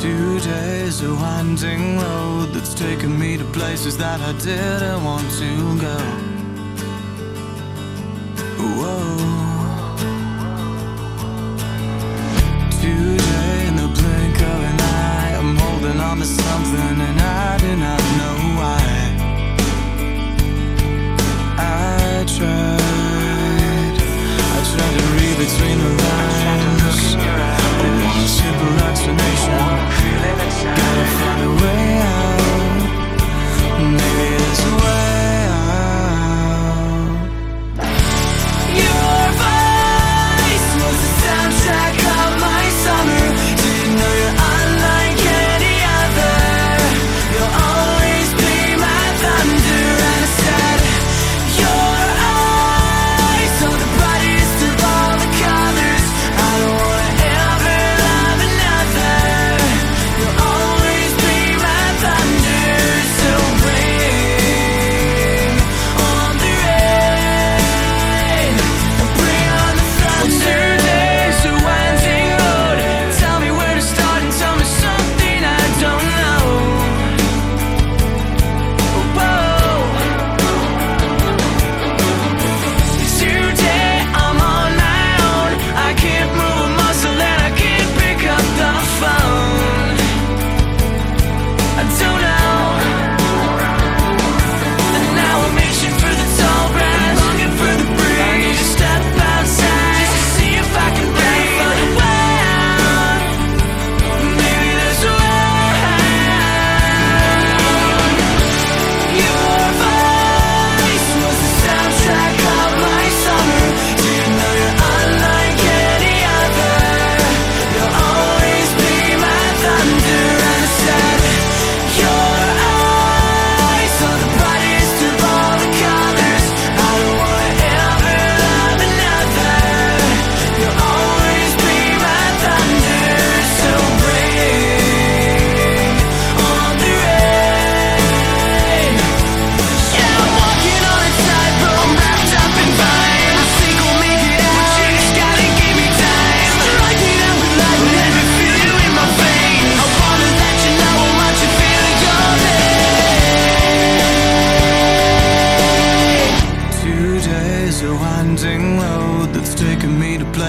Today's a winding road that's taken me to places that I didn't want to go.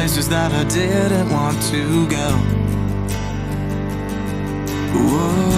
places that I didn't want to go. Whoa.